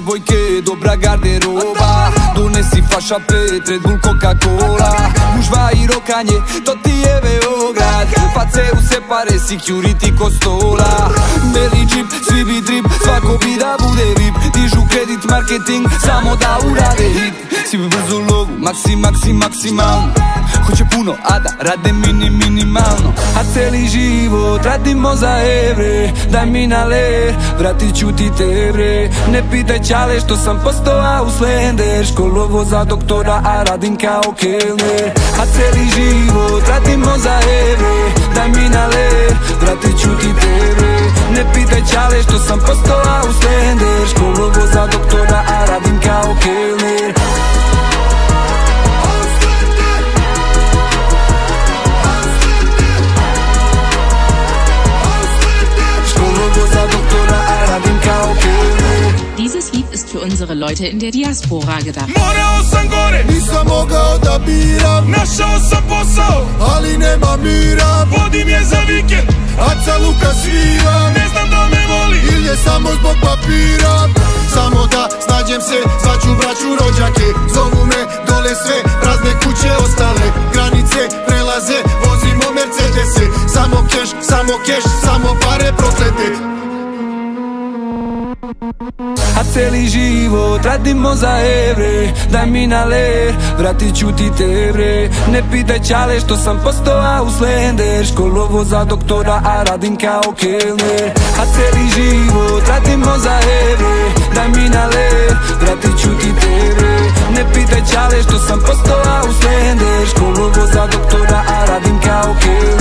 Devojke, dobra garderoba. Donesi faša pet, Red Bull, Coca-Cola Gužva i rokanje, to ti je Beograd. Face u se pare, security ko stola. Beli džip, svi bi drip, svako bi da bude vip. Dižu kredit, marketing, samo da urade hit. Svi bi brzo lovu, maksi, maksi, maksimalno Hoće puno, a da rade mini, minimalno. A celi život radimo za evre Daj mi na ler, vratit ću ti te Ne pitaj čale što sam postao u slender Školovo za doktora, a radim kao kelner. A celi život radimo za evre Daj mi na ler, vratit ću ti te Ne pitaj čale što sam postao u Dieses Lied ist für unsere Leute in der Diaspora gedacht. Morao sam gore, Nisam mogao da biram, našao sam posao. Ali nema mira. Vodim je za vikend, Aca Luka sviram ne znam da me voli. Ili je samo zbog papira. Samo da snađem se, zvaću braću rođake. Zovu me dole sve, prazne kuće ostale. Granice prelaze, vozimo Mercedese. Samo keš, samo keš, Cijeli život radimo za evre. Daj mi na ler, vratit ću ti tebre Ne pitaj čale što sam postoa u slender Školovo za doktora, a radim kao kelner. A cijeli život radimo za evre. Daj mi na ler, vratit ću ti te Ne pitaj čale što sam postova u slender Školovo za doktora, a radim kao kelner.